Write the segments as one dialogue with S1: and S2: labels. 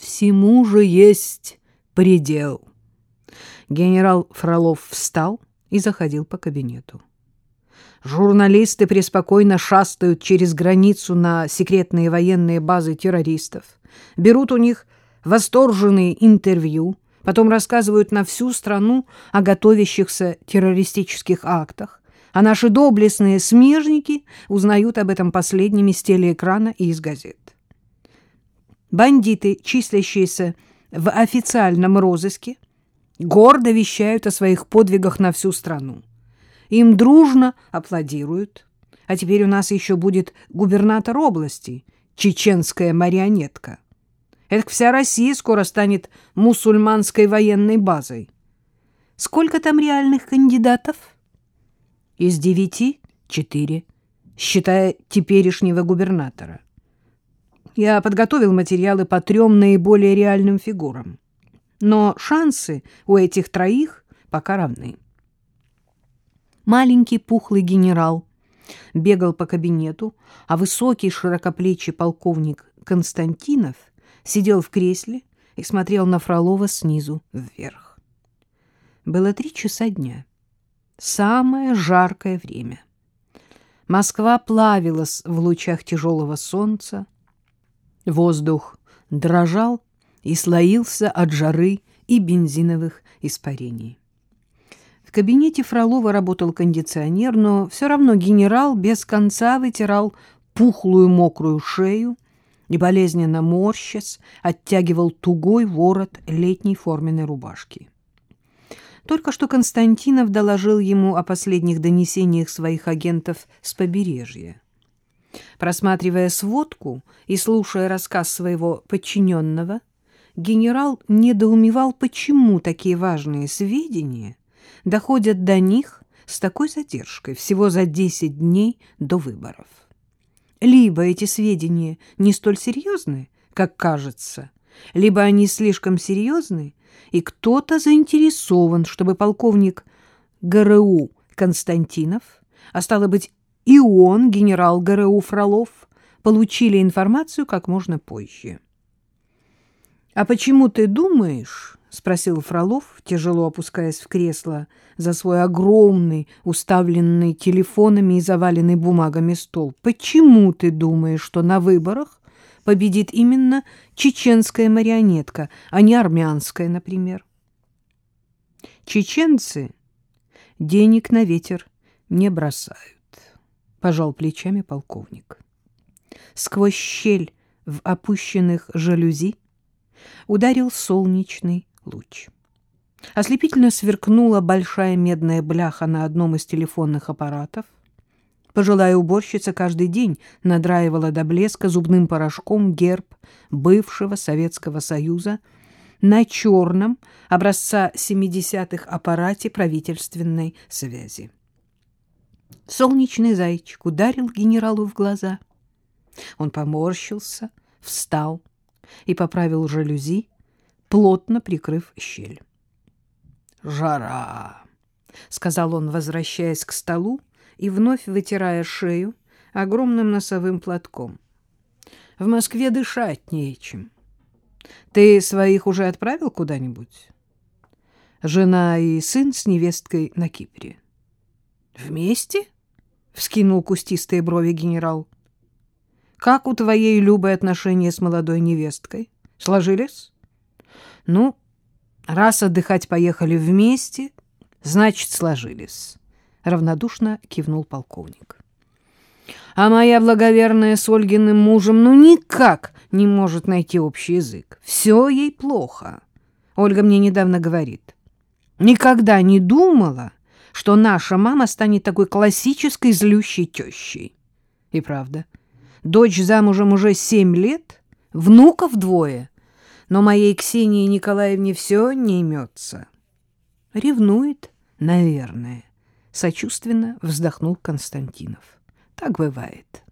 S1: Всему же есть предел. Генерал Фролов встал и заходил по кабинету. Журналисты преспокойно шастают через границу на секретные военные базы террористов, берут у них восторженные интервью, потом рассказывают на всю страну о готовящихся террористических актах, а наши доблестные смежники узнают об этом последними с телеэкрана и из газет. Бандиты, числящиеся в официальном розыске, гордо вещают о своих подвигах на всю страну. Им дружно аплодируют. А теперь у нас еще будет губернатор области, чеченская марионетка. Это вся Россия скоро станет мусульманской военной базой. Сколько там реальных кандидатов? Из девяти — четыре, считая теперешнего губернатора. Я подготовил материалы по трем наиболее реальным фигурам. Но шансы у этих троих пока равны. Маленький пухлый генерал бегал по кабинету, а высокий широкоплечий полковник Константинов сидел в кресле и смотрел на Фролова снизу вверх. Было три часа дня. Самое жаркое время. Москва плавилась в лучах тяжелого солнца. Воздух дрожал и слоился от жары и бензиновых испарений. В кабинете Фролова работал кондиционер, но все равно генерал без конца вытирал пухлую мокрую шею и, болезненно морщась, оттягивал тугой ворот летней форменной рубашки. Только что Константинов доложил ему о последних донесениях своих агентов с побережья. Просматривая сводку и слушая рассказ своего подчиненного, генерал недоумевал, почему такие важные сведения доходят до них с такой задержкой, всего за 10 дней до выборов. Либо эти сведения не столь серьезны, как кажется, либо они слишком серьезны, и кто-то заинтересован, чтобы полковник ГРУ Константинов, а стало быть и он, генерал ГРУ Фролов, получили информацию как можно позже. — А почему ты думаешь, — спросил Фролов, тяжело опускаясь в кресло за свой огромный, уставленный телефонами и заваленный бумагами стол. «Почему ты думаешь, что на выборах победит именно чеченская марионетка, а не армянская, например?» «Чеченцы денег на ветер не бросают», — пожал плечами полковник. Сквозь щель в опущенных жалюзи ударил солнечный луч. Ослепительно сверкнула большая медная бляха на одном из телефонных аппаратов. Пожилая уборщица каждый день надраивала до блеска зубным порошком герб бывшего Советского Союза на черном образца 70-х аппарате правительственной связи. Солнечный зайчик ударил генералу в глаза. Он поморщился, встал и поправил жалюзи, плотно прикрыв щель. «Жара!» — сказал он, возвращаясь к столу и вновь вытирая шею огромным носовым платком. «В Москве дышать нечем. Ты своих уже отправил куда-нибудь?» «Жена и сын с невесткой на Кипре». «Вместе?» — вскинул кустистые брови генерал. «Как у твоей Любы отношения с молодой невесткой? Сложились?» Ну, раз отдыхать поехали вместе, значит, сложились. Равнодушно кивнул полковник. А моя благоверная с Ольгиным мужем ну никак не может найти общий язык. Все ей плохо. Ольга мне недавно говорит. Никогда не думала, что наша мама станет такой классической злющей тещей. И правда, дочь замужем уже семь лет, внуков двое, но моей Ксении Николаевне все не имется. Ревнует, наверное, сочувственно вздохнул Константинов. Так бывает.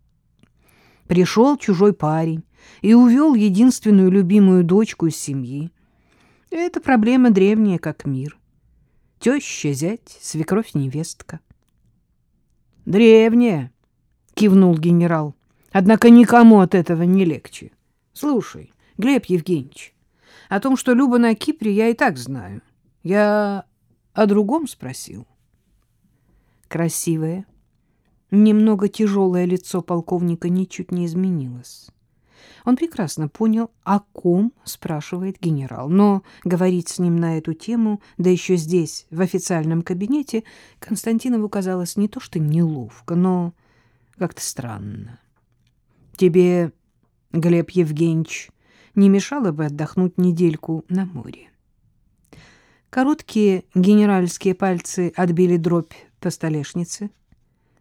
S1: Пришел чужой парень и увел единственную любимую дочку из семьи. Это проблема древняя, как мир. Теща, зять, свекровь, невестка. «Древняя», — кивнул генерал, — «однако никому от этого не легче. Слушай, Глеб Евгеньевич, О том, что Люба на Кипре, я и так знаю. Я о другом спросил. Красивое, немного тяжелое лицо полковника ничуть не изменилось. Он прекрасно понял, о ком спрашивает генерал, но говорить с ним на эту тему, да еще здесь, в официальном кабинете, Константинову казалось не то что неловко, но как-то странно. Тебе, Глеб Евгеньевич, не мешало бы отдохнуть недельку на море? Короткие генеральские пальцы отбили дробь по столешнице.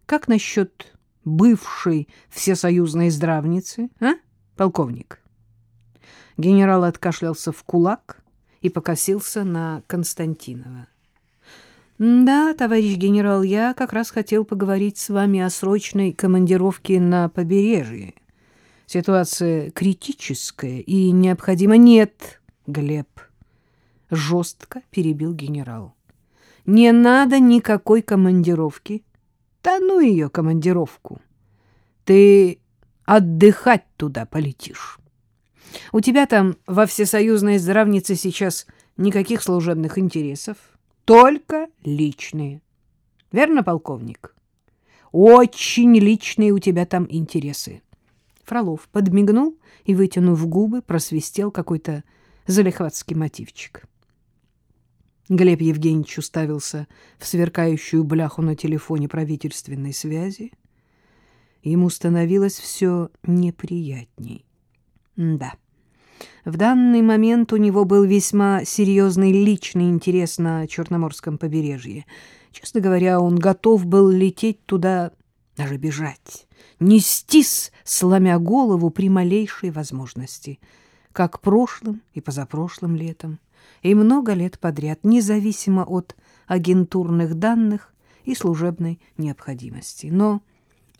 S1: Как насчет бывшей всесоюзной здравницы, а? Полковник. Генерал откашлялся в кулак и покосился на Константинова. Да, товарищ генерал, я как раз хотел поговорить с вами о срочной командировке на побережье. Ситуация критическая и необходима. Нет, Глеб, жестко перебил генерал. Не надо никакой командировки. Да ну ее командировку. Ты отдыхать туда полетишь. У тебя там во всесоюзной здравнице сейчас никаких служебных интересов, только личные. Верно, полковник? Очень личные у тебя там интересы. Фролов подмигнул и, вытянув губы, просвистел какой-то залихватский мотивчик. Глеб Евгеньевич уставился в сверкающую бляху на телефоне правительственной связи. Ему становилось все неприятней. Да, в данный момент у него был весьма серьезный личный интерес на Черноморском побережье. Честно говоря, он готов был лететь туда, даже бежать, нестись, сломя голову при малейшей возможности, как прошлым и позапрошлым летом, и много лет подряд, независимо от агентурных данных и служебной необходимости. Но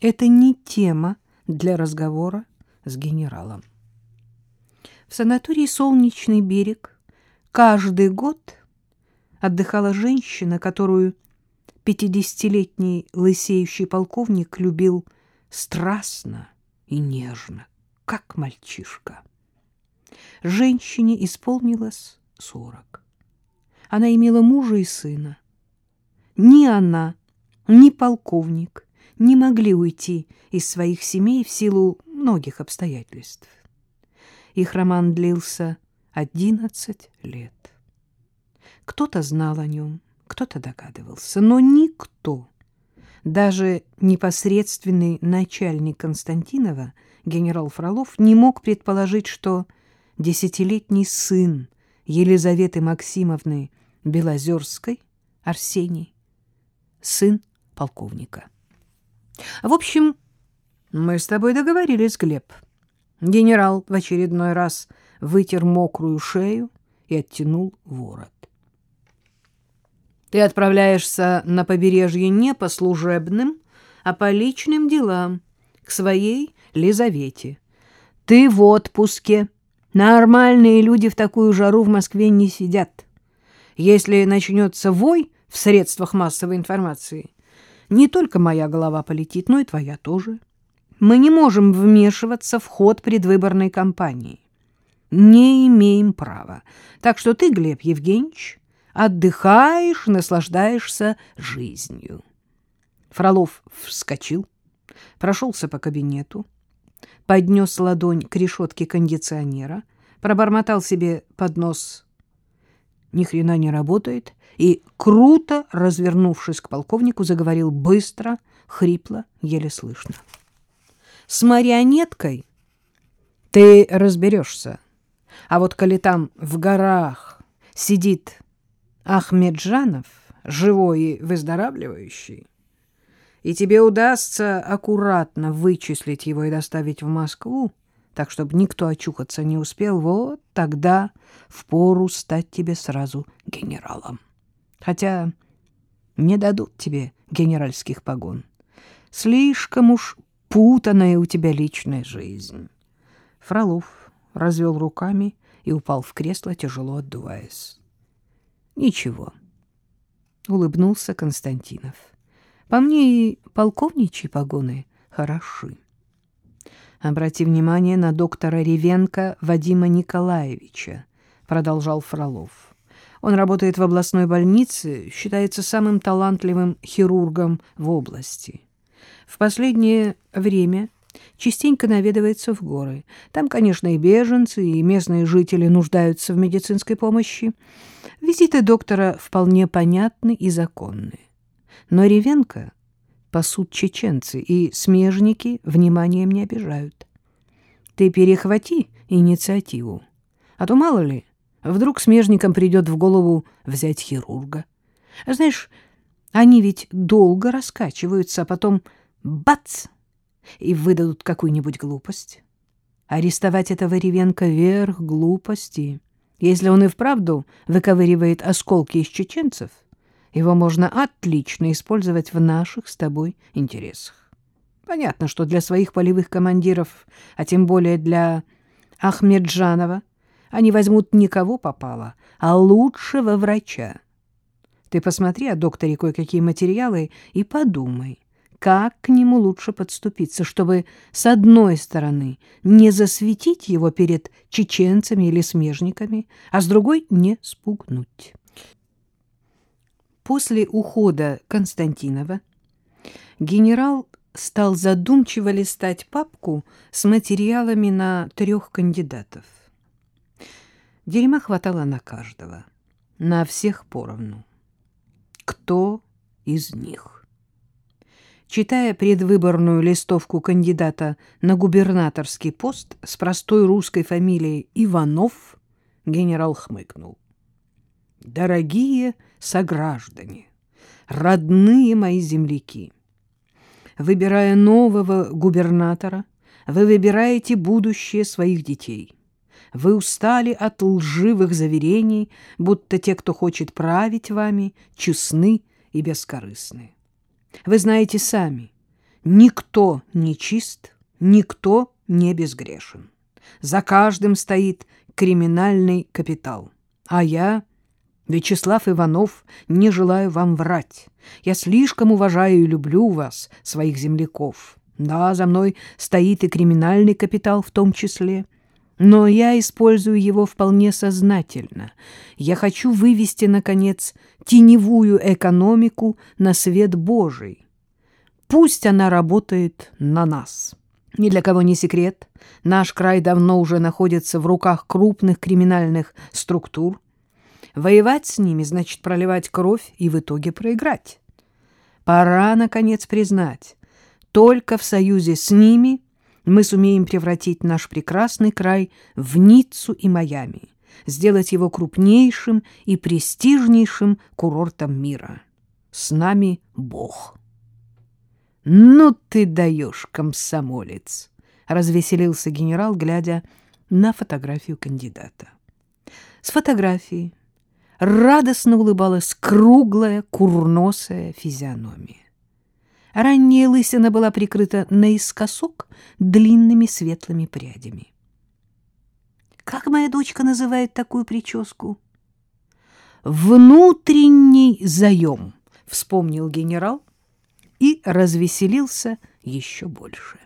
S1: это не тема для разговора с генералом. В санатории «Солнечный берег» каждый год отдыхала женщина, которую пятидесятилетний лысеющий полковник любил страстно и нежно, как мальчишка. Женщине исполнилось сорок. Она имела мужа и сына. Ни она, ни полковник не могли уйти из своих семей в силу многих обстоятельств. Их роман длился одиннадцать лет. Кто-то знал о нем, кто-то догадывался, но никто, даже непосредственный начальник Константинова, генерал Фролов, не мог предположить, что десятилетний сын Елизаветы Максимовны Белозерской, Арсений, сын полковника. В общем, мы с тобой договорились, Глеб. Генерал в очередной раз вытер мокрую шею и оттянул ворот. Ты отправляешься на побережье не по служебным, а по личным делам, к своей Лизавете. Ты в отпуске. Нормальные люди в такую жару в Москве не сидят. Если начнется вой в средствах массовой информации, не только моя голова полетит, но и твоя тоже. Мы не можем вмешиваться в ход предвыборной кампании. Не имеем права. Так что ты, Глеб Евгеньевич, отдыхаешь, наслаждаешься жизнью. Фролов вскочил, прошелся по кабинету, поднес ладонь к решетке кондиционера, пробормотал себе под нос «Ни хрена не работает», и, круто развернувшись к полковнику, заговорил быстро, хрипло, еле слышно. «С марионеткой ты разберешься, а вот коли там в горах сидит Ахмеджанов, живой и выздоравливающий, и тебе удастся аккуратно вычислить его и доставить в Москву, так, чтобы никто очухаться не успел, вот тогда впору стать тебе сразу генералом. Хотя не дадут тебе генеральских погон. Слишком уж путанная у тебя личная жизнь. Фролов развел руками и упал в кресло, тяжело отдуваясь. Ничего, улыбнулся Константинов. По мне и полковничьи погоны хороши. Обрати внимание на доктора Ревенко Вадима Николаевича, продолжал Фролов. Он работает в областной больнице, считается самым талантливым хирургом в области. В последнее время частенько наведывается в горы. Там, конечно, и беженцы, и местные жители нуждаются в медицинской помощи. Визиты доктора вполне понятны и законны. Но Ревенко пасут чеченцы, и смежники вниманием не обижают. Ты перехвати инициативу, а то, мало ли, вдруг смежникам придет в голову взять хирурга. Знаешь, они ведь долго раскачиваются, а потом бац! и выдадут какую-нибудь глупость. Арестовать этого Ревенко верх глупости. Если он и вправду выковыривает осколки из чеченцев, его можно отлично использовать в наших с тобой интересах. Понятно, что для своих полевых командиров, а тем более для Ахмеджанова, они возьмут никого попало, а лучшего врача. Ты посмотри о докторе кое-какие материалы и подумай, как к нему лучше подступиться, чтобы, с одной стороны, не засветить его перед чеченцами или смежниками, а с другой — не спугнуть. После ухода Константинова генерал стал задумчиво листать папку с материалами на трех кандидатов. Дерьма хватало на каждого, на всех поровну. Кто из них? Читая предвыборную листовку кандидата на губернаторский пост с простой русской фамилией Иванов, генерал хмыкнул. «Дорогие сограждане, родные мои земляки, выбирая нового губернатора, вы выбираете будущее своих детей. Вы устали от лживых заверений, будто те, кто хочет править вами, честны и бескорыстны. Вы знаете сами, никто не чист, никто не безгрешен. За каждым стоит криминальный капитал. А я, Вячеслав Иванов, не желаю вам врать. Я слишком уважаю и люблю вас, своих земляков. Да, за мной стоит и криминальный капитал в том числе. Но я использую его вполне сознательно. Я хочу вывести, наконец, теневую экономику на свет Божий. Пусть она работает на нас. Ни для кого не секрет, наш край давно уже находится в руках крупных криминальных структур. Воевать с ними значит проливать кровь и в итоге проиграть. Пора, наконец, признать, только в союзе с ними мы сумеем превратить наш прекрасный край в Ниццу и Майами, сделать его крупнейшим и престижнейшим курортом мира. С нами Бог. «Ну ты даешь, комсомолец!» — развеселился генерал, глядя на фотографию кандидата. С фотографии радостно улыбалась круглая, курносая физиономия. Ранняя лысина была прикрыта наискосок длинными светлыми прядями. Как моя дочка называет такую прическу? «Внутренний заем», — вспомнил генерал и развеселился еще больше.